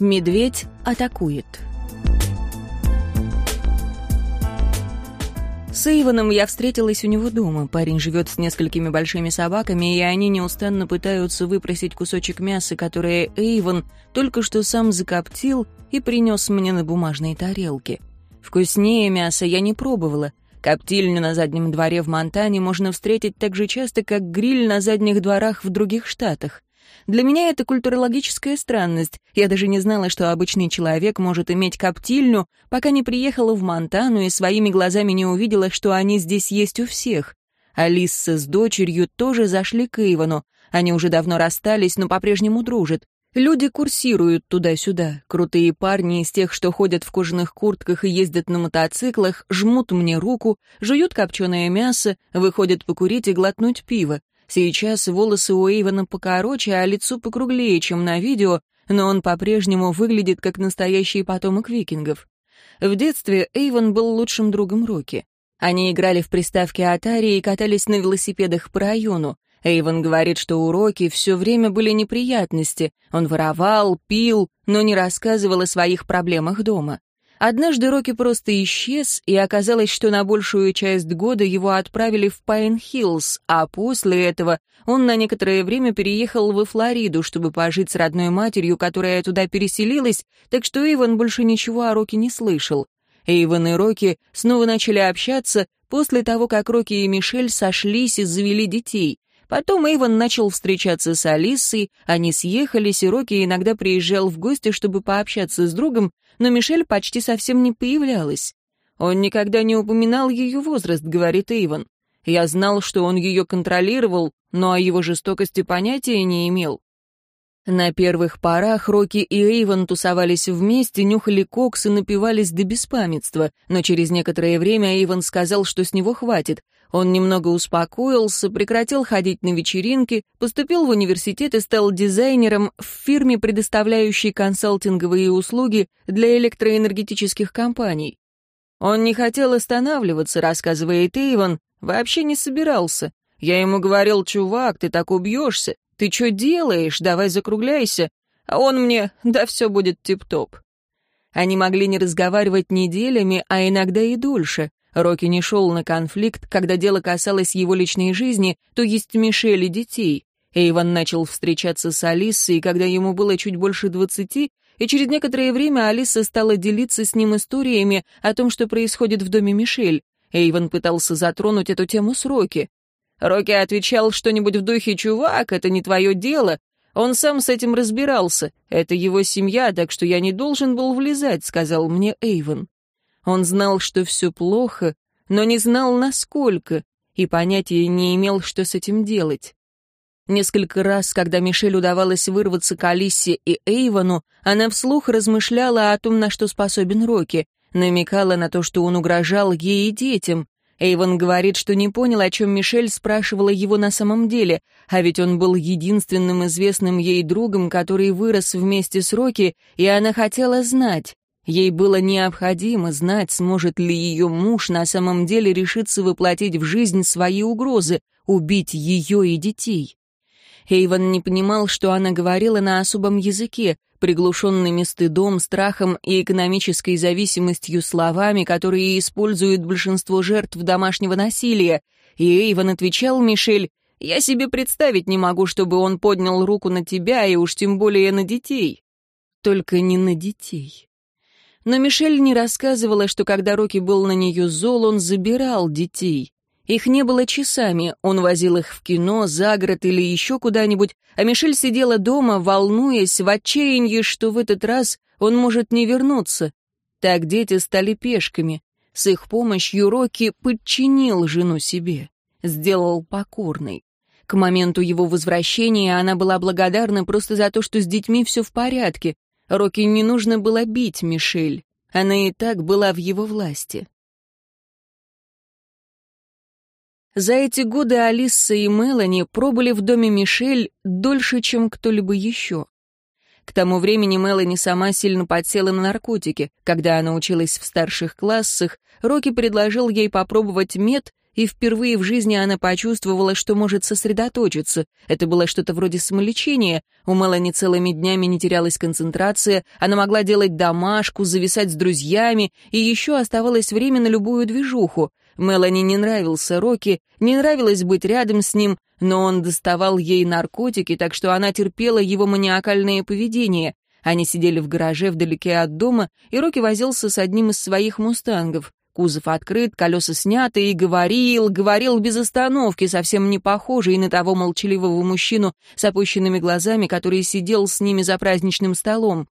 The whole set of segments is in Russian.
Медведь атакует. С Эйвоном я встретилась у него дома. Парень живет с несколькими большими собаками, и они неустанно пытаются выпросить кусочек мяса, которое Эйвон только что сам закоптил и принес мне на бумажной тарелке. Вкуснее мяса я не пробовала. Коптильню на заднем дворе в Монтане можно встретить так же часто, как гриль на задних дворах в других штатах. Для меня это культурологическая странность. Я даже не знала, что обычный человек может иметь коптильню, пока не приехала в Монтану и своими глазами не увидела, что они здесь есть у всех. Алиса с дочерью тоже зашли к Ивану. Они уже давно расстались, но по-прежнему дружат. Люди курсируют туда-сюда. Крутые парни из тех, что ходят в кожаных куртках и ездят на мотоциклах, жмут мне руку, жуют копченое мясо, выходят покурить и глотнуть пиво. Сейчас волосы у Эйвона покороче, а лицо покруглее, чем на видео, но он по-прежнему выглядит как настоящий потомок викингов. В детстве Эйвон был лучшим другом Рокки. Они играли в приставке Atari и катались на велосипедах по району. Эйвон говорит, что у Рокки все время были неприятности. Он воровал, пил, но не рассказывал о своих проблемах дома. Однажды Рокки просто исчез, и оказалось, что на большую часть года его отправили в Пайн-Хиллз, а после этого он на некоторое время переехал во Флориду, чтобы пожить с родной матерью, которая туда переселилась, так что Иван больше ничего о Рокки не слышал. Эйвен и Рокки снова начали общаться после того, как Рокки и Мишель сошлись и завели детей. Потом Эйвен начал встречаться с Алисой, они съехались, и Рокки иногда приезжал в гости, чтобы пообщаться с другом, но Мишель почти совсем не появлялась. Он никогда не упоминал ее возраст, говорит Иван. Я знал, что он ее контролировал, но о его жестокости понятия не имел. На первых порах Рокки и Эйвен тусовались вместе, нюхали кокс и напивались до беспамятства, но через некоторое время Эйвен сказал, что с него хватит. Он немного успокоился, прекратил ходить на вечеринки, поступил в университет и стал дизайнером в фирме, предоставляющей консалтинговые услуги для электроэнергетических компаний. Он не хотел останавливаться, рассказывает Эйвен, вообще не собирался. Я ему говорил, чувак, ты так убьешься, ты что делаешь, давай закругляйся. А он мне, да все будет тип-топ. Они могли не разговаривать неделями, а иногда и дольше. Рокки не шел на конфликт, когда дело касалось его личной жизни, то есть Мишель и детей. Эйван начал встречаться с Алисой, когда ему было чуть больше двадцати, и через некоторое время Алиса стала делиться с ним историями о том, что происходит в доме Мишель. Эйван пытался затронуть эту тему с Рокки. Рокки отвечал что-нибудь в духе «Чувак, это не твое дело». Он сам с этим разбирался. Это его семья, так что я не должен был влезать, сказал мне Эйвен. Он знал, что все плохо, но не знал, насколько, и понятия не имел, что с этим делать. Несколько раз, когда Мишель удавалось вырваться к Алисе и Эйвону, она вслух размышляла о том, на что способен Рокки, намекала на то, что он угрожал ей и детям. Эйвон говорит, что не понял, о чем Мишель спрашивала его на самом деле, а ведь он был единственным известным ей другом, который вырос вместе с Рокки, и она хотела знать. Ей было необходимо знать, сможет ли ее муж на самом деле решиться воплотить в жизнь свои угрозы, убить ее и детей. Эйвен не понимал, что она говорила на особом языке, приглушенными стыдом, страхом и экономической зависимостью словами, которые используют большинство жертв домашнего насилия. И Эйвен отвечал Мишель, «Я себе представить не могу, чтобы он поднял руку на тебя и уж тем более на детей». Только не на детей. Но Мишель не рассказывала, что когда Рокки был на нее зол, он забирал детей. Их не было часами, он возил их в кино, за город или еще куда-нибудь, а Мишель сидела дома, волнуясь, в отчаянии, что в этот раз он может не вернуться. Так дети стали пешками. С их помощью Рокки подчинил жену себе, сделал покорной. К моменту его возвращения она была благодарна просто за то, что с детьми все в порядке, Рокки не нужно было бить Мишель. Она и так была в его власти. За эти годы Алиса и Мелани пробыли в доме Мишель дольше, чем кто-либо еще. К тому времени Мелани сама сильно подсела на наркотики. Когда она училась в старших классах, Рокки предложил ей попробовать мед, и впервые в жизни она почувствовала, что может сосредоточиться. Это было что-то вроде самолечения. У Мелани целыми днями не терялась концентрация, она могла делать домашку, зависать с друзьями, и еще оставалось время на любую движуху. Мелани не нравился Рокки, не нравилось быть рядом с ним, но он доставал ей наркотики, так что она терпела его маниакальное поведение. Они сидели в гараже вдалеке от дома, и Рокки возился с одним из своих мустангов. Кузов открыт, колеса сняты, и говорил, говорил без остановки, совсем не похожий на того молчаливого мужчину с опущенными глазами, который сидел с ними за праздничным столом.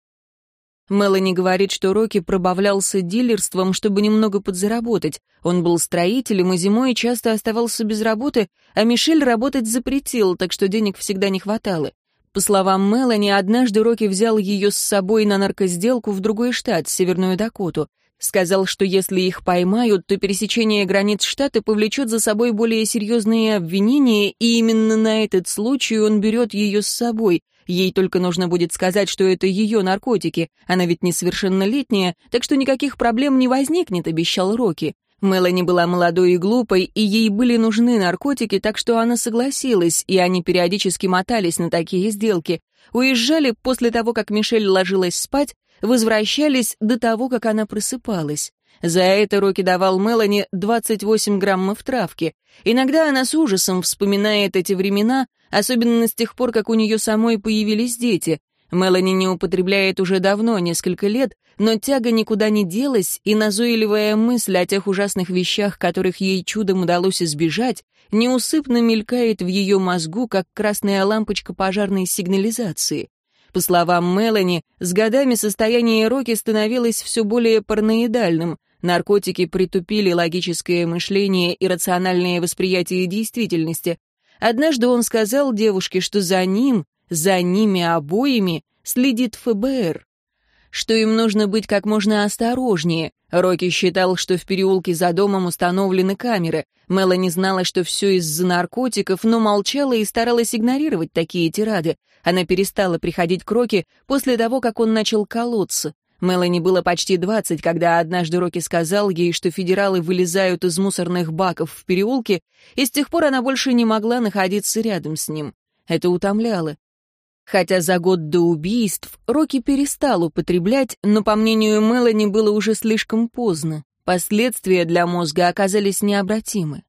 Мелани говорит, что Рокки пробавлялся дилерством, чтобы немного подзаработать. Он был строителем и зимой часто оставался без работы, а Мишель работать запретил, так что денег всегда не хватало. По словам Мелани, однажды Рокки взял ее с собой на наркосделку в другой штат, Северную Дакоту. Сказал, что если их поймают, то пересечение границ штата повлечет за собой более серьезные обвинения, и именно на этот случай он берет ее с собой — Ей только нужно будет сказать, что это ее наркотики. Она ведь несовершеннолетняя, так что никаких проблем не возникнет, обещал Рокки. Мелани была молодой и глупой, и ей были нужны наркотики, так что она согласилась, и они периодически мотались на такие сделки. Уезжали после того, как Мишель ложилась спать, возвращались до того, как она просыпалась. За это Рокки давал Мелани 28 граммов травки. Иногда она с ужасом вспоминает эти времена, особенно с тех пор, как у нее самой появились дети. Мелани не употребляет уже давно, несколько лет, но тяга никуда не делась, и назойливая мысль о тех ужасных вещах, которых ей чудом удалось избежать, неусыпно мелькает в ее мозгу, как красная лампочка пожарной сигнализации. По словам Мелани, с годами состояние Рокки становилось все более параноидальным. Наркотики притупили логическое мышление и рациональное восприятие действительности. Однажды он сказал девушке, что за ним, за ними обоими следит ФБР, что им нужно быть как можно осторожнее. Рокки считал, что в переулке за домом установлены камеры. Мелани знала, что все из-за наркотиков, но молчала и старалась игнорировать такие тирады. Она перестала приходить к Рокки после того, как он начал колоться. Мелани было почти двадцать, когда однажды Рокки сказал ей, что федералы вылезают из мусорных баков в переулке, и с тех пор она больше не могла находиться рядом с ним. Это утомляло. Хотя за год до убийств Рокки перестал употреблять, но, по мнению Мелани, было уже слишком поздно. Последствия для мозга оказались необратимы.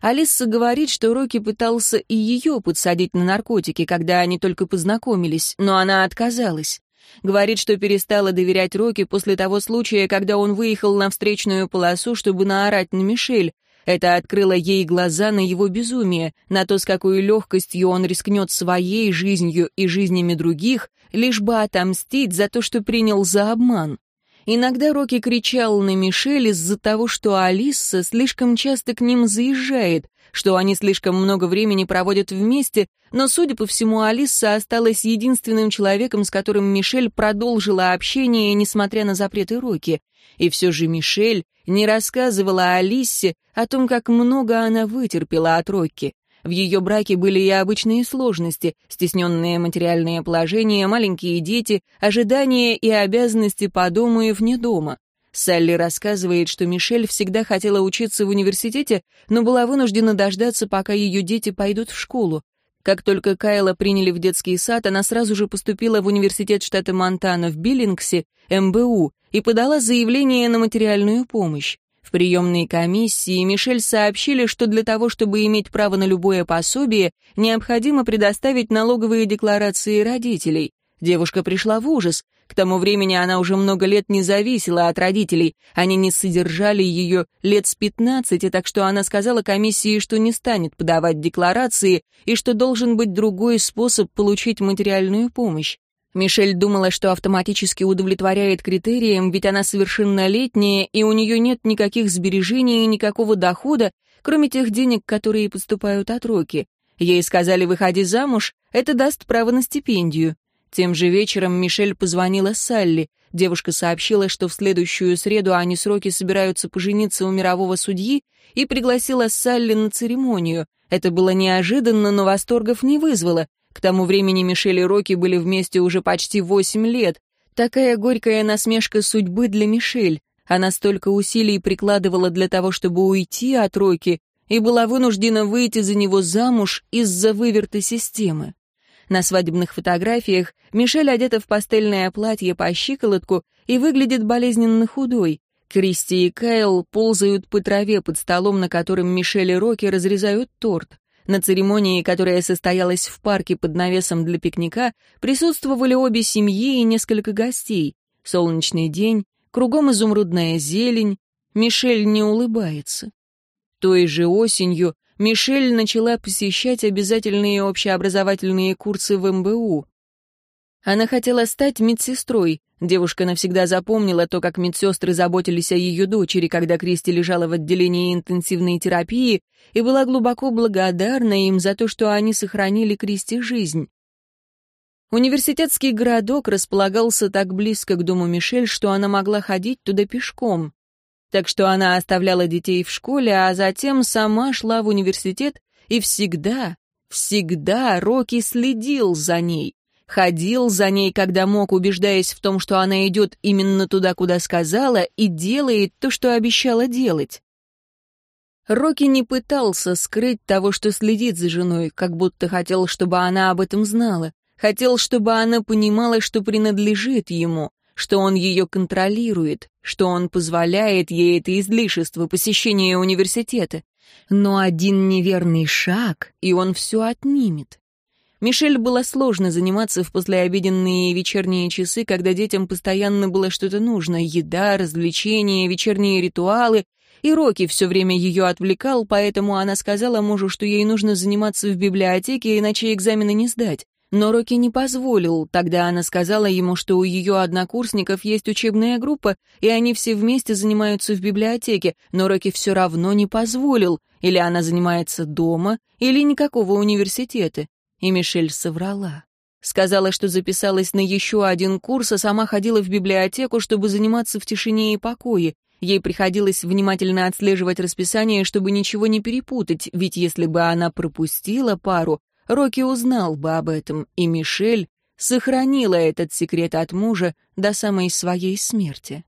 Алиса говорит, что Рокки пытался и ее подсадить на наркотики, когда они только познакомились, но она отказалась. Говорит, что перестала доверять Рокки после того случая, когда он выехал на встречную полосу, чтобы наорать на Мишель. Это открыло ей глаза на его безумие, на то, с какой легкостью он рискнет своей жизнью и жизнями других, лишь бы отомстить за то, что принял за обман. Иногда Рокки кричал на Мишель из-за того, что Алиса слишком часто к ним заезжает, что они слишком много времени проводят вместе, но, судя по всему, Алиса осталась единственным человеком, с которым Мишель продолжила общение, несмотря на запреты Рокки. И все же Мишель не рассказывала Алисе о том, как много она вытерпела от Рокки. В ее браке были и обычные сложности, стесненное материальное положение, маленькие дети, ожидания и обязанности по дому и вне дома. Салли рассказывает, что Мишель всегда хотела учиться в университете, но была вынуждена дождаться, пока ее дети пойдут в школу. Как только Кайла приняли в детский сад, она сразу же поступила в университет штата Монтана в Биллингсе, МБУ, и подала заявление на материальную помощь. Приемной комиссии Мишель сообщили, что для того, чтобы иметь право на любое пособие, необходимо предоставить налоговые декларации родителей. Девушка пришла в ужас. К тому времени она уже много лет не зависела от родителей. Они не содержали ее лет с пятнадцати, так что она сказала комиссии, что не станет подавать декларации и что должен быть другой способ получить материальную помощь. Мишель думала, что автоматически удовлетворяет критериям, ведь она совершеннолетняя, и у нее нет никаких сбережений и никакого дохода, кроме тех денег, которые поступают от Роки. Ей сказали, выходи замуж, это даст право на стипендию. Тем же вечером Мишель позвонила Салли. Девушка сообщила, что в следующую среду они с Роки собираются пожениться у мирового судьи, и пригласила Салли на церемонию. Это было неожиданно, но восторгов не вызвало. К тому времени Мишель и Роки были вместе уже почти восемь лет. Такая горькая насмешка судьбы для Мишель. Она столько усилий прикладывала для того, чтобы уйти от Роки, и была вынуждена выйти за него замуж из-за выверта системы. На свадебных фотографиях Мишель одета в пастельное платье по щиколотку и выглядит болезненно худой. Кристи и Кайл ползают по траве под столом, на котором Мишель и Рокки разрезают торт. На церемонии, которая состоялась в парке под навесом для пикника, присутствовали обе семьи и несколько гостей. Солнечный день, кругом изумрудная зелень. Мишель не улыбается. Той же осенью Мишель начала посещать обязательные общеобразовательные курсы в МБУ. Она хотела стать медсестрой. Девушка навсегда запомнила то, как медсестры заботились о ее дочери, когда Кристи лежала в отделении интенсивной терапии, и была глубоко благодарна им за то, что они сохранили Кристи жизнь. Университетский городок располагался так близко к дому Мишель, что она могла ходить туда пешком. Так что она оставляла детей в школе, а затем сама шла в университет и всегда, всегда Рокки следил за ней. Ходил за ней, когда мог, убеждаясь в том, что она идет именно туда, куда сказала, и делает то, что обещала делать. Рокки не пытался скрыть того, что следит за женой, как будто хотел, чтобы она об этом знала. Хотел, чтобы она понимала, что принадлежит ему, что он ее контролирует, что он позволяет ей это излишество посещения университета. Но один неверный шаг, и он все отнимет. Мишель было сложно заниматься в послеобеденные вечерние часы, когда детям постоянно было что-то нужно — еда, развлечения, вечерние ритуалы, и Рокки все время ее отвлекал, поэтому она сказала мужу, что ей нужно заниматься в библиотеке, иначе экзамены не сдать. Но Рокки не позволил. Тогда она сказала ему, что у ее однокурсников есть учебная группа, и они все вместе занимаются в библиотеке, но Рокки все равно не позволил. Или она занимается дома, или никакого университета. И Мишель соврала. Сказала, что записалась на еще один курс, а сама ходила в библиотеку, чтобы заниматься в тишине и покое. Ей приходилось внимательно отслеживать расписание, чтобы ничего не перепутать, ведь если бы она пропустила пару, Рокки узнал бы об этом, и Мишель сохранила этот секрет от мужа до самой своей смерти.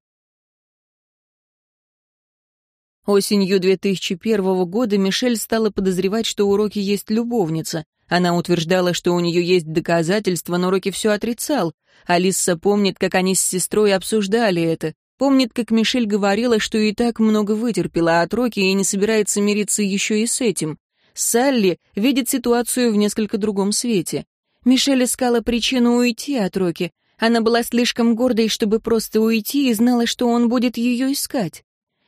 Осенью 2001 года Мишель стала подозревать, что у Рокки есть любовница. Она утверждала, что у нее есть доказательства, но Рокки все отрицал. Алиса помнит, как они с сестрой обсуждали это. Помнит, как Мишель говорила, что и так много вытерпела от Рокки и не собирается мириться еще и с этим. Салли видит ситуацию в несколько другом свете. Мишель искала причину уйти от Рокки. Она была слишком гордой, чтобы просто уйти, и знала, что он будет ее искать.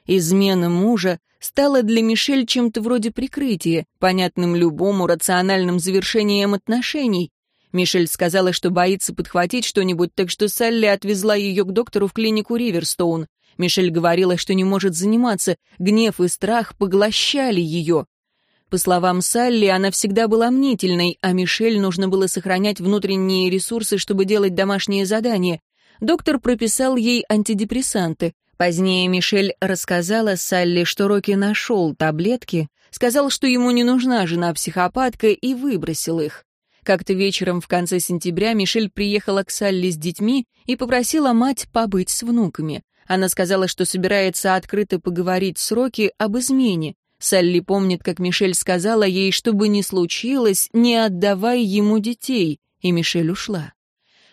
Измена мужа стала для Мишель чем-то вроде прикрытия, понятным любому рациональным завершением отношений. Мишель сказала, что боится подхватить что-нибудь, так что Салли отвезла ее к доктору в клинику Риверстоун. Мишель говорила, что не может заниматься, гнев и страх поглощали ее. По словам Салли, она всегда была мнительной, а Мишель нужно было сохранять внутренние ресурсы, чтобы делать домашние задания. Доктор прописал ей антидепрессанты. Позднее Мишель рассказала Салли, что Рокки нашел таблетки, сказал, что ему не нужна жена-психопатка, и выбросил их. Как-то вечером в конце сентября Мишель приехала к Салли с детьми и попросила мать побыть с внуками. Она сказала, что собирается открыто поговорить с Рокки об измене. Салли помнит, как Мишель сказала ей, что бы ни случилось, не отдавай ему детей, и Мишель ушла.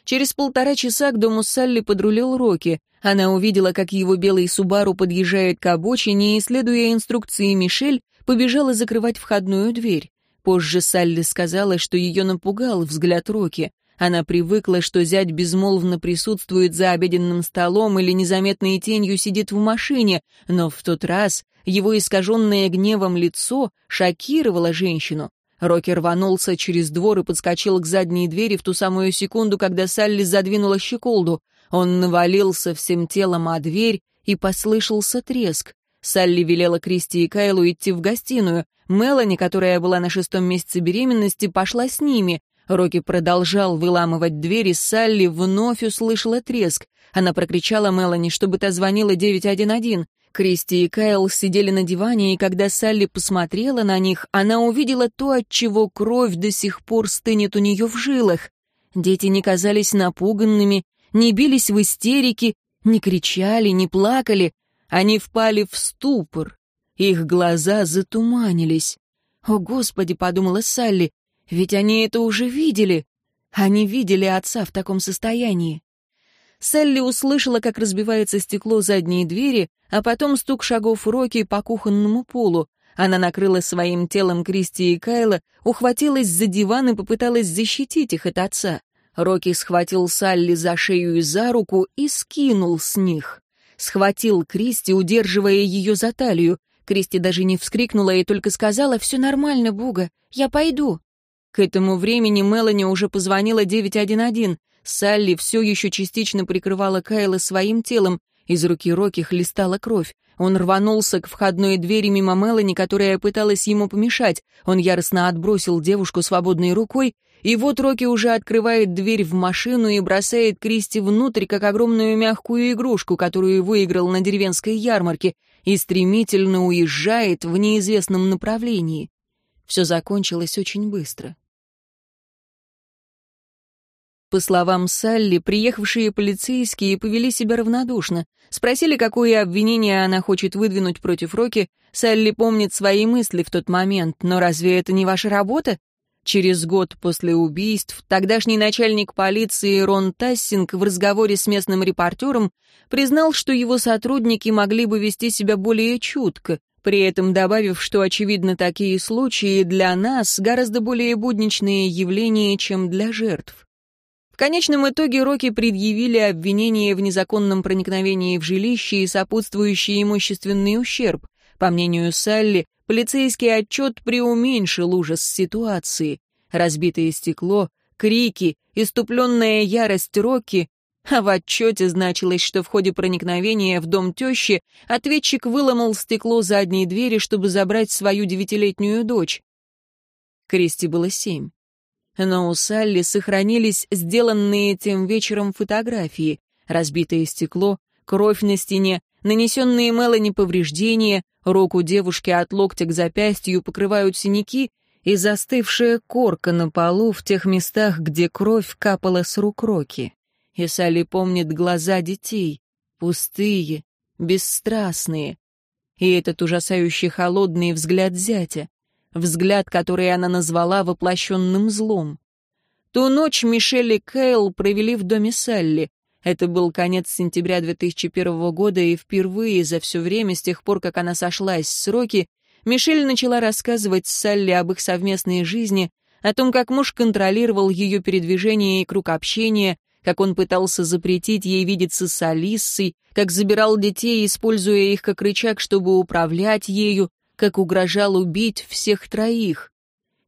Через полтора часа к дому Салли подрулил Рокки. Она увидела, как его белый Субару подъезжает к обочине и, следуя инструкции Мишель, побежала закрывать входную дверь. Позже Салли сказала, что ее напугал взгляд Рокки. Она привыкла, что зять безмолвно присутствует за обеденным столом или незаметной тенью сидит в машине, но в тот раз его искаженное гневом лицо шокировало женщину. Рокки рванулся через двор и подскочил к задней двери в ту самую секунду, когда Салли задвинула щеколду. Он навалился всем телом о дверь, и послышался треск. Салли велела Кристи и Кайлу идти в гостиную. Мелани, которая была на шестом месяце беременности, пошла с ними. Рокки продолжал выламывать дверь, и Салли вновь услышала треск. Она прокричала Мелани, чтобы та звонила 911. Кристи и Кайл сидели на диване, и когда Салли посмотрела на них, она увидела то, от чего кровь до сих пор стынет у нее в жилах. Дети не казались напуганными, не бились в истерике, не кричали, не плакали. Они впали в ступор. Их глаза затуманились. «О, Господи!» — подумала Салли. «Ведь они это уже видели. Они видели отца в таком состоянии». Салли услышала, как разбивается стекло задней двери, а потом стук шагов Рокки по кухонному полу. Она накрыла своим телом Кристи и Кайла, ухватилась за диван и попыталась защитить их от отца. Рокки схватил Салли за шею и за руку и скинул с них. Схватил Кристи, удерживая ее за талию. Кристи даже не вскрикнула и только сказала «Все нормально, Буга, я пойду». К этому времени Мелани уже позвонила 911. Салли все еще частично прикрывала Кайла своим телом. Из руки Рокки хлестала кровь. Он рванулся к входной двери мимо Мелани, которая пыталась ему помешать. Он яростно отбросил девушку свободной рукой, и вот Рокки уже открывает дверь в машину и бросает Кристи внутрь, как огромную мягкую игрушку, которую выиграл на деревенской ярмарке, и стремительно уезжает в неизвестном направлении. Все закончилось очень быстро. По словам Салли, приехавшие полицейские повели себя равнодушно. Спросили, какое обвинение она хочет выдвинуть против Роки. Салли помнит свои мысли в тот момент, но разве это не ваша работа? Через год после убийств тогдашний начальник полиции Рон Тассинг в разговоре с местным репортером признал, что его сотрудники могли бы вести себя более чутко, при этом добавив, что, очевидно, такие случаи для нас гораздо более будничные явления, чем для жертв. В конечном итоге Рокки предъявили обвинение в незаконном проникновении в жилище и сопутствующий имущественный ущерб. По мнению Салли, полицейский отчет преуменьшил ужас ситуации. Разбитое стекло, крики, иступленная ярость Рокки, а в отчете значилось, что в ходе проникновения в дом тещи ответчик выломал стекло задней двери, чтобы забрать свою девятилетнюю дочь. Кристи было семь. Но у Салли сохранились сделанные тем вечером фотографии. Разбитое стекло, кровь на стене, нанесенные Мелани повреждения, руку девушки от локтя к запястью покрывают синяки и застывшая корка на полу в тех местах, где кровь капала с рук Роки. И Салли помнит глаза детей, пустые, бесстрастные, и этот ужасающий холодный взгляд зятя взгляд, который она назвала воплощенным злом. Ту ночь Мишель и Кейл провели в доме Салли. Это был конец сентября 2001 года, и впервые за все время, с тех пор, как она сошлась с Роки, Мишель начала рассказывать Салли об их совместной жизни, о том, как муж контролировал ее передвижение и круг общения, как он пытался запретить ей видеться с Алиссой, как забирал детей, используя их как рычаг, чтобы управлять ею, как угрожал убить всех троих.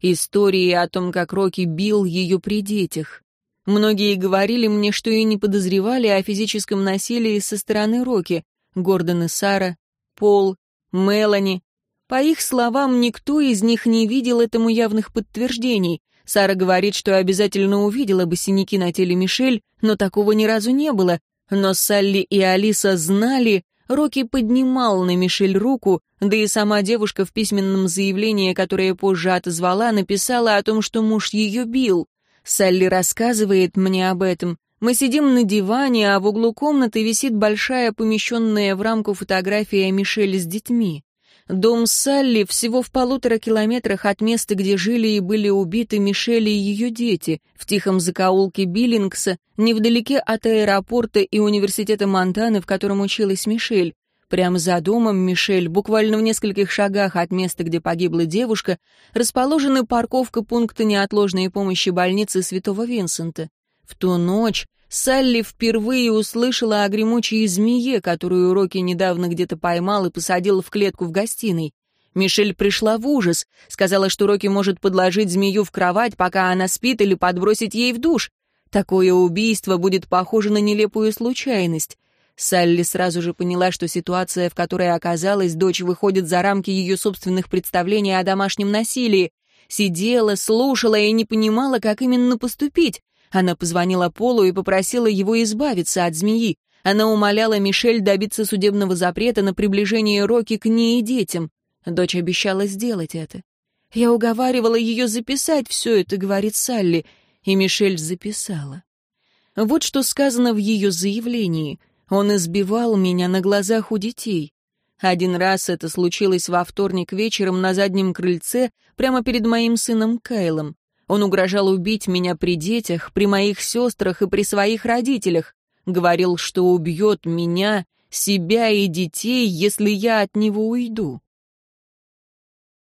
Истории о том, как Рокки бил ее при детях. Многие говорили мне, что и не подозревали о физическом насилии со стороны Рокки. Гордон и Сара, Пол, Мелани. По их словам, никто из них не видел этому явных подтверждений. Сара говорит, что обязательно увидела бы синяки на теле Мишель, но такого ни разу не было. Но Салли и Алиса знали, Рокки поднимал на Мишель руку, да и сама девушка в письменном заявлении, которое позже отозвала, написала о том, что муж ее бил. Салли рассказывает мне об этом. Мы сидим на диване, а в углу комнаты висит большая помещенная в рамку фотография Мишель с детьми. Дом Салли всего в полутора километрах от места, где жили и были убиты Мишель и ее дети, в тихом закоулке Биллингса, невдалеке от аэропорта и университета Монтаны, в котором училась Мишель. Прямо за домом Мишель, буквально в нескольких шагах от места, где погибла девушка, расположена парковка пункта неотложной помощи больницы Святого Винсента. В ту ночь Салли впервые услышала о гремучей змее, которую Рокки недавно где-то поймал и посадил в клетку в гостиной. Мишель пришла в ужас, сказала, что Рокки может подложить змею в кровать, пока она спит, или подбросить ей в душ. Такое убийство будет похоже на нелепую случайность. Салли сразу же поняла, что ситуация, в которой оказалась, дочь выходит за рамки ее собственных представлений о домашнем насилии. Сидела, слушала и не понимала, как именно поступить. Она позвонила Полу и попросила его избавиться от змеи. Она умоляла Мишель добиться судебного запрета на приближение Роки к ней и детям. Дочь обещала сделать это. «Я уговаривала ее записать все это», — говорит Салли, и Мишель записала. Вот что сказано в ее заявлении. «Он избивал меня на глазах у детей. Один раз это случилось во вторник вечером на заднем крыльце, прямо перед моим сыном Кайлом. Он угрожал убить меня при детях, при моих сестрах и при своих родителях. Говорил, что убьет меня, себя и детей, если я от него уйду.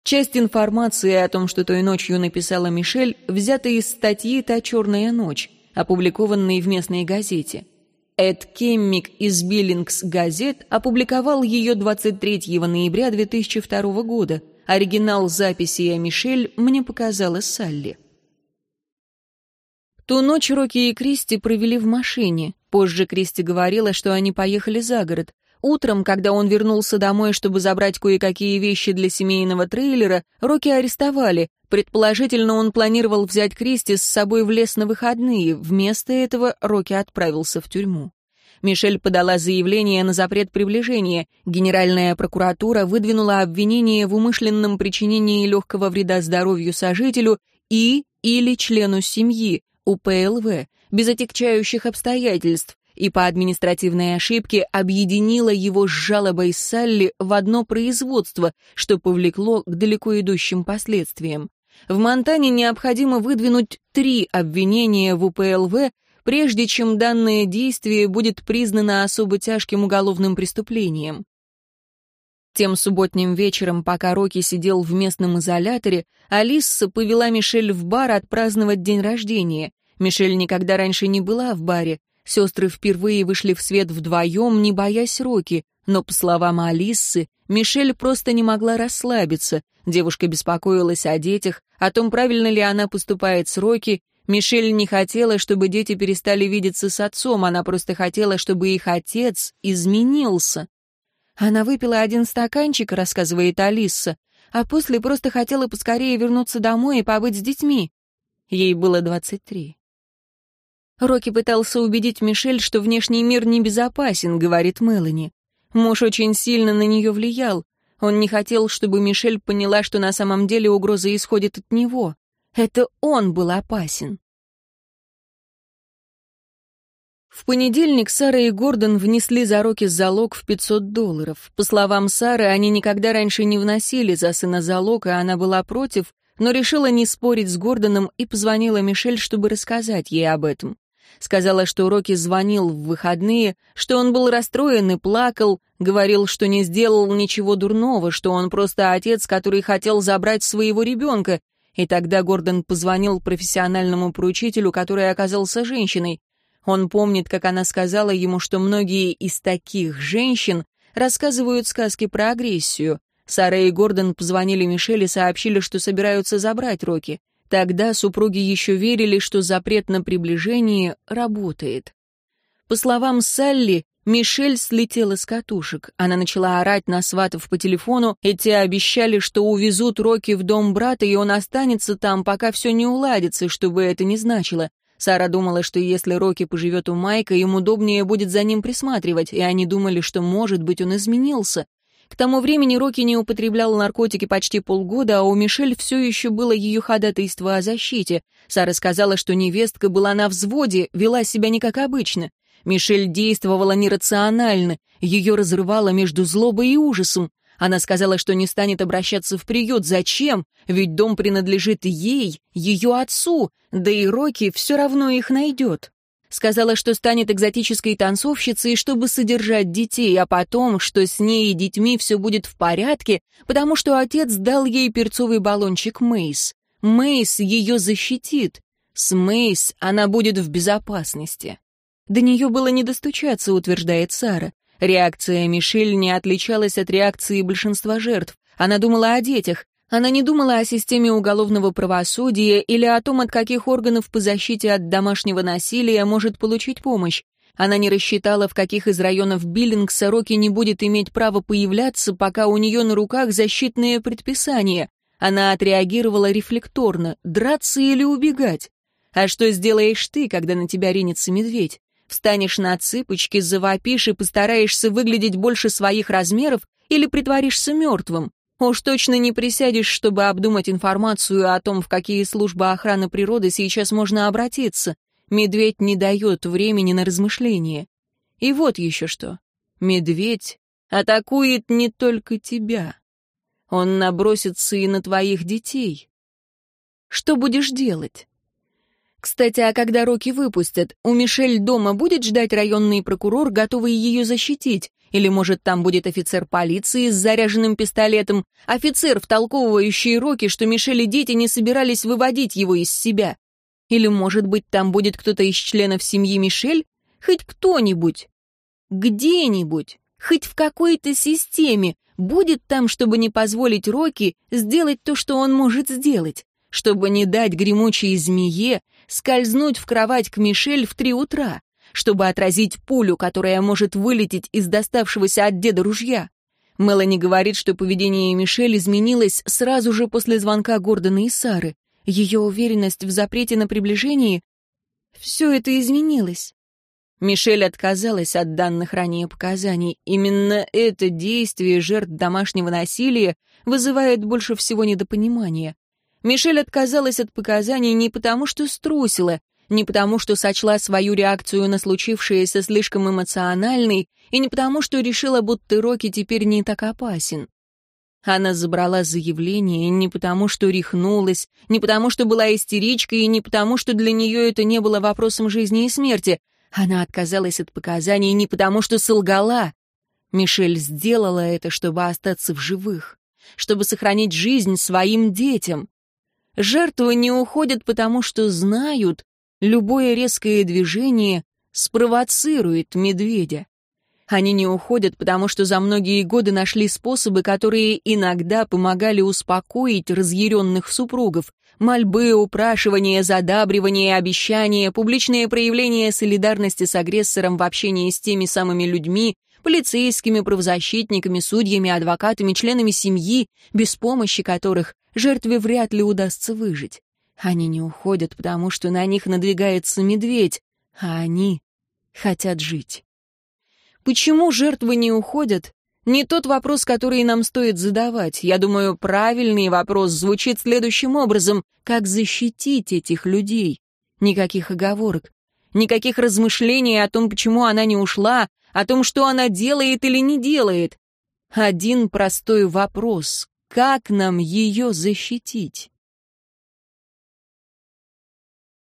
Часть информации о том, что той ночью написала Мишель, взята из статьи «Та черная ночь», опубликованной в местной газете. Эд Кеммик из Биллингс газет опубликовал ее 23 ноября 2002 года. Оригинал записи о Мишель мне показала Салли. Ту ночь Рокки и Кристи провели в машине. Позже Кристи говорила, что они поехали за город. Утром, когда он вернулся домой, чтобы забрать кое-какие вещи для семейного трейлера, Рокки арестовали. Предположительно, он планировал взять Кристи с собой в лес на выходные. Вместо этого Рокки отправился в тюрьму. Мишель подала заявление на запрет приближения. Генеральная прокуратура выдвинула обвинение в умышленном причинении легкого вреда здоровью сожителю и или члену семьи, УПЛВ, без отягчающих обстоятельств, и по административной ошибке объединила его с жалобой Салли в одно производство, что повлекло к далеко идущим последствиям. В Монтане необходимо выдвинуть три обвинения в УПЛВ, прежде чем данное действие будет признано особо тяжким уголовным преступлением. Тем субботним вечером, пока Рокки сидел в местном изоляторе, Алисса повела Мишель в бар отпраздновать день рождения. Мишель никогда раньше не была в баре. Сестры впервые вышли в свет вдвоем, не боясь Рокки, но, по словам Алиссы, Мишель просто не могла расслабиться. Девушка беспокоилась о детях, о том, правильно ли она поступает с Рокки. Мишель не хотела, чтобы дети перестали видеться с отцом, она просто хотела, чтобы их отец изменился. Она выпила один стаканчик, рассказывает Алиса, а после просто хотела поскорее вернуться домой и побыть с детьми. Ей было двадцать три. Рокки пытался убедить Мишель, что внешний мир небезопасен, говорит Мелани. Муж очень сильно на нее влиял. Он не хотел, чтобы Мишель поняла, что на самом деле угроза исходит от него. Это он был опасен. В понедельник Сара и Гордон внесли за Рокки залог в 500 долларов. По словам Сары, они никогда раньше не вносили за сына залог, и она была против, но решила не спорить с Гордоном и позвонила Мишель, чтобы рассказать ей об этом. Сказала, что Рокки звонил в выходные, что он был расстроен и плакал, говорил, что не сделал ничего дурного, что он просто отец, который хотел забрать своего ребенка. И тогда Гордон позвонил профессиональному поручителю, который оказался женщиной. Он помнит, как она сказала ему, что многие из таких женщин рассказывают сказки про агрессию. Сара и Гордон позвонили Мишель и сообщили, что собираются забрать Рокки. Тогда супруги еще верили, что запрет на приближение работает. По словам Салли, Мишель слетела с катушек. Она начала орать на сватов по телефону, и те обещали, что увезут Рокки в дом брата, и он останется там, пока все не уладится, что бы это ни значило. Сара думала, что если Рокки поживет у Майка, им удобнее будет за ним присматривать, и они думали, что, может быть, он изменился. К тому времени Рокки не употреблял наркотики почти полгода, а у Мишель все еще было ее ходатайство о защите. Сара сказала, что невестка была на взводе, вела себя не как обычно. Мишель действовала нерационально, ее разрывало между злобой и ужасом. Она сказала, что не станет обращаться в приют. Зачем? Ведь дом принадлежит ей, ее отцу, да и Рокки все равно их найдет. Сказала, что станет экзотической танцовщицей, чтобы содержать детей, а потом, что с ней и детьми все будет в порядке, потому что отец дал ей перцовый баллончик Мейс. Мейс ее защитит. С Мейс она будет в безопасности. До нее было не достучаться, утверждает Сара. Реакция Мишель не отличалась от реакции большинства жертв. Она думала о детях, она не думала о системе уголовного правосудия или о том, от каких органов по защите от домашнего насилия может получить помощь. Она не рассчитала, в каких из районов Биллингса Рокки не будет иметь права появляться, пока у нее на руках защитные предписания. Она отреагировала рефлекторно, драться или убегать. А что сделаешь ты, когда на тебя ринется медведь? Встанешь на цыпочки, завопишь и постараешься выглядеть больше своих размеров или притворишься мертвым? Уж точно не присядешь, чтобы обдумать информацию о том, в какие службы охраны природы сейчас можно обратиться. Медведь не дает времени на размышления. И вот еще что. Медведь атакует не только тебя. Он набросится и на твоих детей. Что будешь делать? Кстати, а когда Рокки выпустят, у Мишель дома будет ждать районный прокурор, готовый ее защитить? Или, может, там будет офицер полиции с заряженным пистолетом, офицер, втолковывающий Рокки, что Мишель и дети не собирались выводить его из себя? Или, может быть, там будет кто-то из членов семьи Мишель? Хоть кто-нибудь. Где-нибудь. Хоть в какой-то системе. Будет там, чтобы не позволить Рокки сделать то, что он может сделать. Чтобы не дать гремучей змее скользнуть в кровать к Мишель в три утра. Чтобы отразить пулю, которая может вылететь из доставшегося от деда ружья. Мелани говорит, что поведение Мишель изменилось сразу же после звонка Гордона и Сары ее уверенность в запрете на приближение, все это изменилось. Мишель отказалась от данных ранее показаний. Именно это действие жертв домашнего насилия вызывает больше всего недопонимания. Мишель отказалась от показаний не потому, что струсила, не потому, что сочла свою реакцию на случившееся слишком эмоциональной, и не потому, что решила, будто Рокки теперь не так опасен. Она забрала заявление не потому, что рехнулась, не потому, что была истеричкой, и не потому, что для нее это не было вопросом жизни и смерти. Она отказалась от показаний не потому, что солгала. Мишель сделала это, чтобы остаться в живых, чтобы сохранить жизнь своим детям. Жертвы не уходят, потому что знают, любое резкое движение спровоцирует медведя. Они не уходят, потому что за многие годы нашли способы, которые иногда помогали успокоить разъяренных супругов. Мольбы, упрашивания, задабривания, обещания, публичные проявления солидарности с агрессором в общении с теми самыми людьми, полицейскими, правозащитниками, судьями, адвокатами, членами семьи, без помощи которых жертве вряд ли удастся выжить. Они не уходят, потому что на них надвигается медведь, а они хотят жить. Почему жертвы не уходят? Не тот вопрос, который нам стоит задавать. Я думаю, правильный вопрос звучит следующим образом. Как защитить этих людей? Никаких оговорок. Никаких размышлений о том, почему она не ушла, о том, что она делает или не делает. Один простой вопрос. Как нам ее защитить?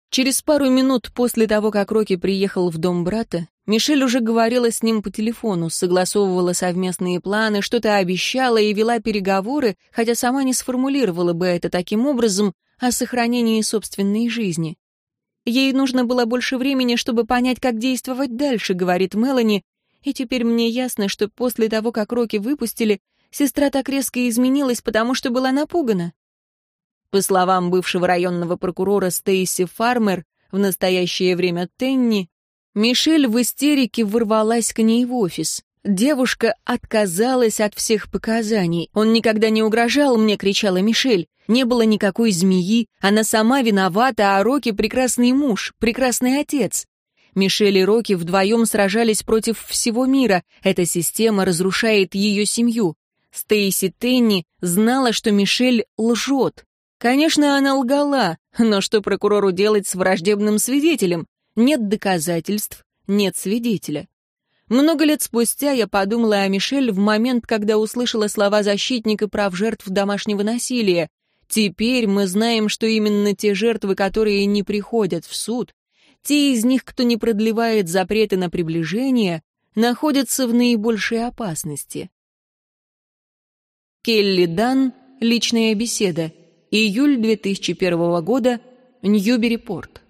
Через пару минут после того, как Рокки приехал в дом брата, Мишель уже говорила с ним по телефону, согласовывала совместные планы, что-то обещала и вела переговоры, хотя сама не сформулировала бы это таким образом, о сохранении собственной жизни. Ей нужно было больше времени, чтобы понять, как действовать дальше, говорит Мелани, и теперь мне ясно, что после того, как Рокки выпустили, сестра так резко изменилась, потому что была напугана. По словам бывшего районного прокурора Стейси Фармер, в настоящее время Тенни, Мишель в истерике ворвалась к ней в офис. Девушка отказалась от всех показаний. «Он никогда не угрожал мне», — кричала Мишель. «Не было никакой змеи, она сама виновата, а Рокки — прекрасный муж, прекрасный отец». Мишель и Рокки вдвоем сражались против всего мира. Эта система разрушает ее семью. Стейси Тенни знала, что Мишель лжет. Конечно, она лгала, но что прокурору делать с враждебным свидетелем? Нет доказательств, нет свидетеля. Много лет спустя я подумала о Мишель в момент, когда услышала слова защитника прав жертв домашнего насилия. Теперь мы знаем, что именно те жертвы, которые не приходят в суд, те из них, кто не продлевает запреты на приближение, находятся в наибольшей опасности. Келли Дан. Личная беседа. Июль 2001 года. Ньюбери-Порт.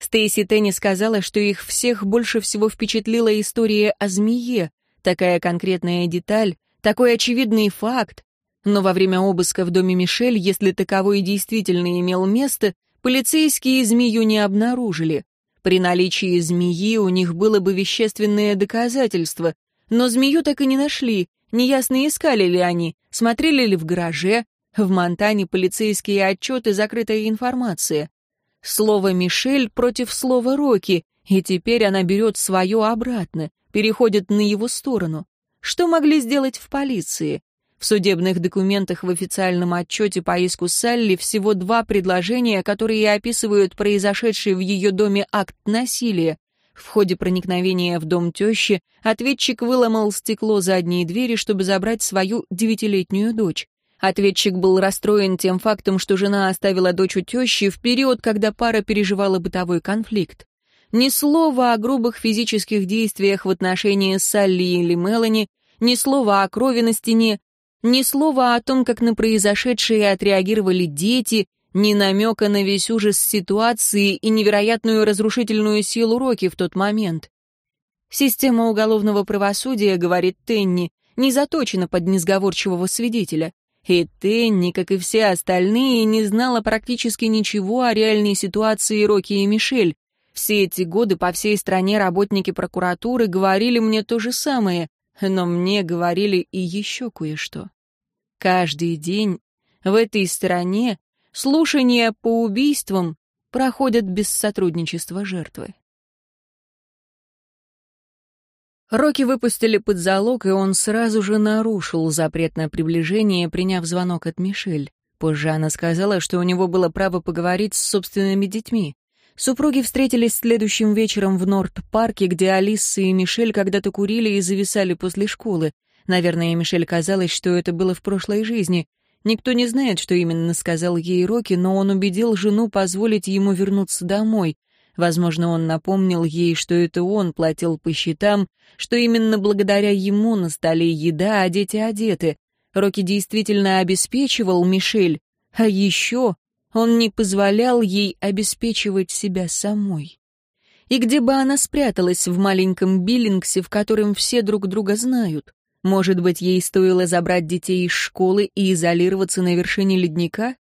Стейси Тенни сказала, что их всех больше всего впечатлила история о змее, такая конкретная деталь, такой очевидный факт. Но во время обыска в доме Мишель, если таковой действительно имел место, полицейские змею не обнаружили. При наличии змеи у них было бы вещественное доказательство, но змею так и не нашли, неясно искали ли они, смотрели ли в гараже. В Монтане полицейские отчеты — закрытая информация. Слово «Мишель» против слова «Рокки», и теперь она берет свое обратно, переходит на его сторону. Что могли сделать в полиции? В судебных документах в официальном отчете по иску Салли всего два предложения, которые описывают произошедший в ее доме акт насилия. В ходе проникновения в дом тещи ответчик выломал стекло задней двери, чтобы забрать свою девятилетнюю дочь. Ответчик был расстроен тем фактом, что жена оставила дочь у тещи в период, когда пара переживала бытовой конфликт. Ни слова о грубых физических действиях в отношении Салли или Мелани, ни слова о крови на стене, ни слова о том, как на произошедшее отреагировали дети, ни намека на весь ужас ситуации и невероятную разрушительную силу Роки в тот момент. Система уголовного правосудия, говорит Тенни, не заточена под несговорчивого свидетеля. И Тенни, как и все остальные, не знала практически ничего о реальной ситуации Рокки и Мишель. Все эти годы по всей стране работники прокуратуры говорили мне то же самое, но мне говорили и еще кое-что. Каждый день в этой стране слушания по убийствам проходят без сотрудничества жертвы. Рокки выпустили под залог, и он сразу же нарушил запрет на приближение, приняв звонок от Мишель. Позже она сказала, что у него было право поговорить с собственными детьми. Супруги встретились следующим вечером в Норт-парке, где Алиса и Мишель когда-то курили и зависали после школы. Наверное, Мишель казалось, что это было в прошлой жизни. Никто не знает, что именно сказал ей Рокки, но он убедил жену позволить ему вернуться домой. Возможно, он напомнил ей, что это он платил по счетам, что именно благодаря ему на столе еда, а дети одеты. Рокки действительно обеспечивал Мишель. А еще он не позволял ей обеспечивать себя самой. И где бы она спряталась в маленьком Биллингсе, в котором все друг друга знают? Может быть, ей стоило забрать детей из школы и изолироваться на вершине ледника?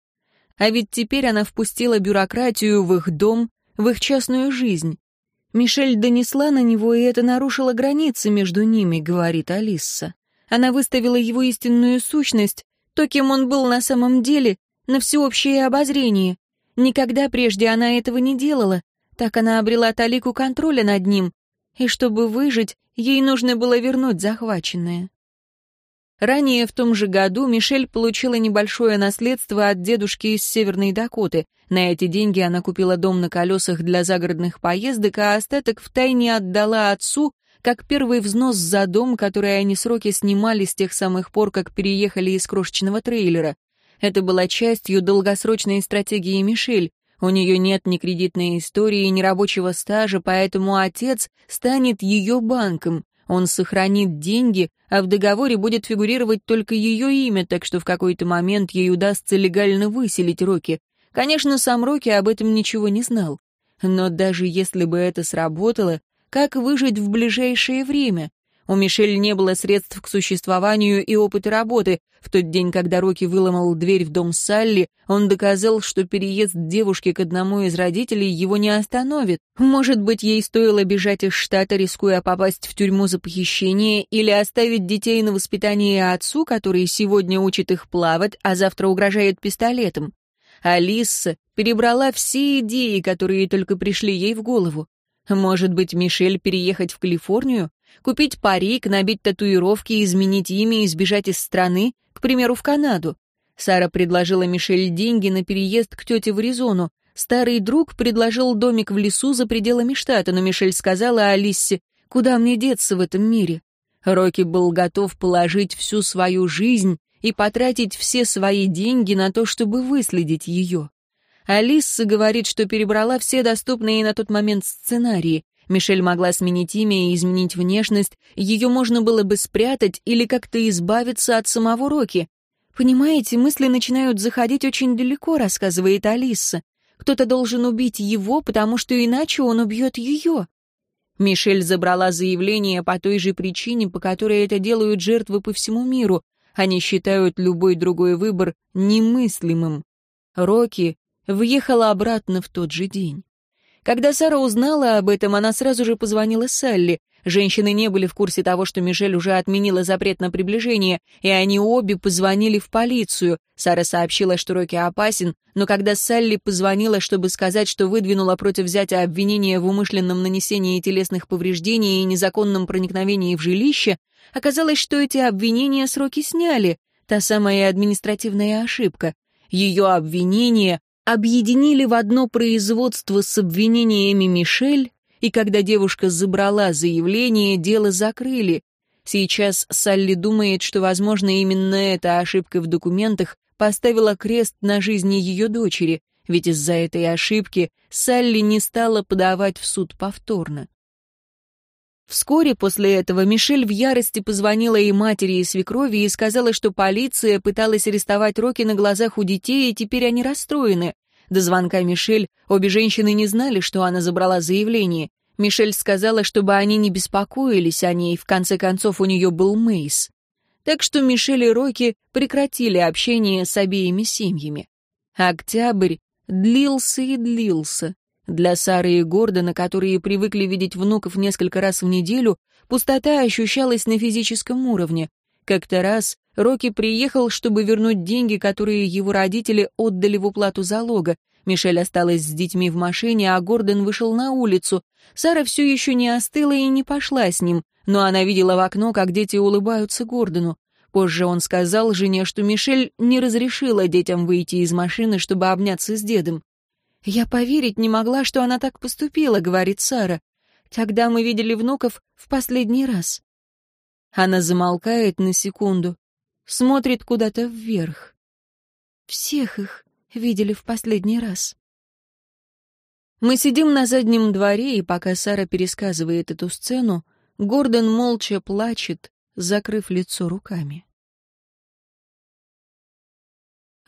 А ведь теперь она впустила бюрократию в их дом, в их частную жизнь. Мишель донесла на него, и это нарушило границы между ними, говорит Алиса. Она выставила его истинную сущность, то, кем он был на самом деле, на всеобщее обозрение. Никогда прежде она этого не делала, так она обрела талику контроля над ним, и чтобы выжить, ей нужно было вернуть захваченное. Ранее в том же году Мишель получила небольшое наследство от дедушки из Северной Дакоты. На эти деньги она купила дом на колесах для загородных поездок, а остаток втайне отдала отцу, как первый взнос за дом, который они сроки снимали с тех самых пор, как переехали из крошечного трейлера. Это была частью долгосрочной стратегии Мишель. У нее нет ни кредитной истории, ни рабочего стажа, поэтому отец станет ее банком. Он сохранит деньги, а в договоре будет фигурировать только ее имя, так что в какой-то момент ей удастся легально выселить Рокки. Конечно, сам Рокки об этом ничего не знал. Но даже если бы это сработало, как выжить в ближайшее время? У Мишель не было средств к существованию и опыта работы. В тот день, когда Рокки выломал дверь в дом Салли, он доказал, что переезд девушки к одному из родителей его не остановит. Может быть, ей стоило бежать из штата, рискуя попасть в тюрьму за похищение, или оставить детей на воспитание отцу, который сегодня учит их плавать, а завтра угрожает пистолетом. Алиса перебрала все идеи, которые только пришли ей в голову. Может быть, Мишель переехать в Калифорнию? Купить парик, набить татуировки, изменить имя и сбежать из страны, к примеру, в Канаду. Сара предложила Мишель деньги на переезд к тете в Аризону. Старый друг предложил домик в лесу за пределами штата, но Мишель сказала Алисе, «Куда мне деться в этом мире?» Рокки был готов положить всю свою жизнь и потратить все свои деньги на то, чтобы выследить ее. Алиса говорит, что перебрала все доступные на тот момент сценарии. Мишель могла сменить имя и изменить внешность, ее можно было бы спрятать или как-то избавиться от самого Роки. «Понимаете, мысли начинают заходить очень далеко», — рассказывает Алиса. «Кто-то должен убить его, потому что иначе он убьет ее». Мишель забрала заявление по той же причине, по которой это делают жертвы по всему миру. Они считают любой другой выбор немыслимым. Рокки въехала обратно в тот же день. Когда Сара узнала об этом, она сразу же позвонила Салли. Женщины не были в курсе того, что Мишель уже отменила запрет на приближение, и они обе позвонили в полицию. Сара сообщила, что Рокки опасен, но когда Салли позвонила, чтобы сказать, что выдвинула против взятия обвинения в умышленном нанесении телесных повреждений и незаконном проникновении в жилище, оказалось, что эти обвинения с Рокки сняли. Та самая административная ошибка. Ее обвинение объединили в одно производство с обвинениями Мишель и когда девушка забрала заявление, дело закрыли. Сейчас Салли думает, что, возможно, именно эта ошибка в документах поставила крест на жизни ее дочери, ведь из-за этой ошибки Салли не стала подавать в суд повторно. Вскоре после этого Мишель в ярости позвонила и матери, и свекрови и сказала, что полиция пыталась арестовать Рокки на глазах у детей, и теперь они расстроены. До звонка Мишель обе женщины не знали, что она забрала заявление. Мишель сказала, чтобы они не беспокоились о ней, в конце концов у нее был Мейс. Так что Мишель и Рокки прекратили общение с обеими семьями. Октябрь длился и длился. Для Сары и Гордона, которые привыкли видеть внуков несколько раз в неделю, пустота ощущалась на физическом уровне. Как-то раз Рокки приехал, чтобы вернуть деньги, которые его родители отдали в уплату залога. Мишель осталась с детьми в машине, а Гордон вышел на улицу. Сара все еще не остыла и не пошла с ним, но она видела в окно, как дети улыбаются Гордону. Позже он сказал жене, что Мишель не разрешила детям выйти из машины, чтобы обняться с дедом. «Я поверить не могла, что она так поступила», — говорит Сара. «Тогда мы видели внуков в последний раз». Она замолкает на секунду, смотрит куда-то вверх. «Всех их видели в последний раз». Мы сидим на заднем дворе, и пока Сара пересказывает эту сцену, Гордон молча плачет, закрыв лицо руками.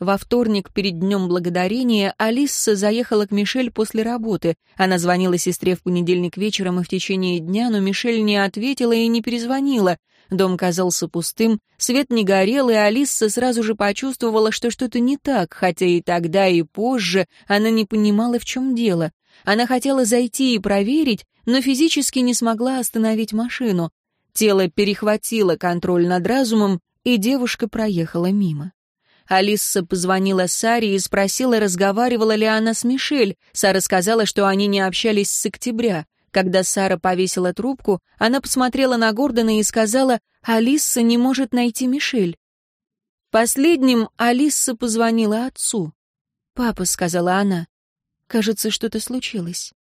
Во вторник перед Днем Благодарения Алиса заехала к Мишель после работы. Она звонила сестре в понедельник вечером и в течение дня, но Мишель не ответила и не перезвонила. Дом казался пустым, свет не горел, и Алиса сразу же почувствовала, что что-то не так, хотя и тогда, и позже она не понимала, в чем дело. Она хотела зайти и проверить, но физически не смогла остановить машину. Тело перехватило контроль над разумом, и девушка проехала мимо. Алиса позвонила Саре и спросила, разговаривала ли она с Мишель. Сара сказала, что они не общались с октября. Когда Сара повесила трубку, она посмотрела на Гордона и сказала, «Алиса не может найти Мишель». Последним Алиса позвонила отцу. «Папа», — сказала она, — «кажется, что-то случилось».